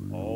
Oh.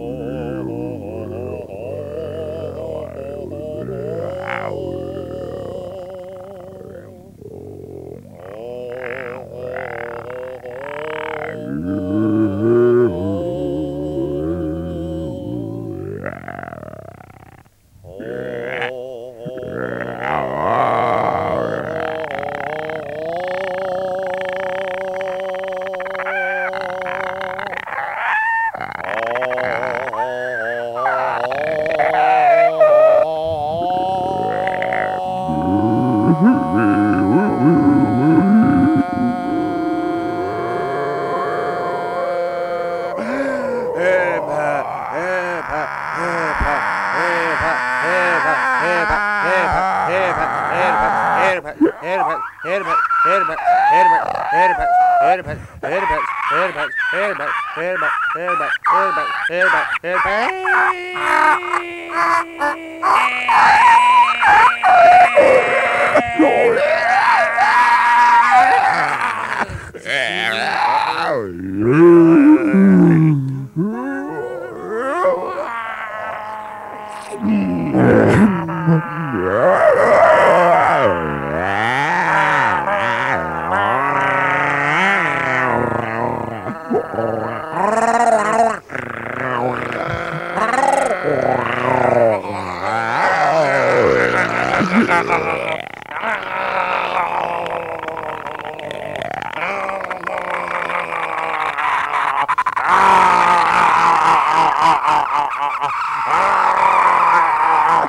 Herba,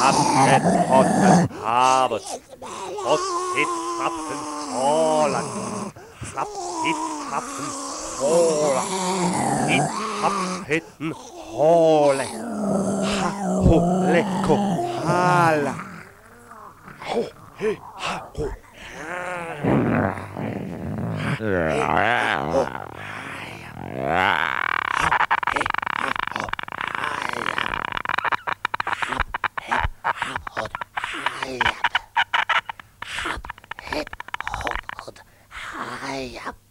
Hatten, Hotten, Habet, Hot, Hit, Happen, Holland, Hap, Hit, Happen, Holland, Hit, Hap, Hitten, Hole, Ho, Lecko, Hala, Ho, He, Ha, Ho, Ha, hayap, hop, hip, hop.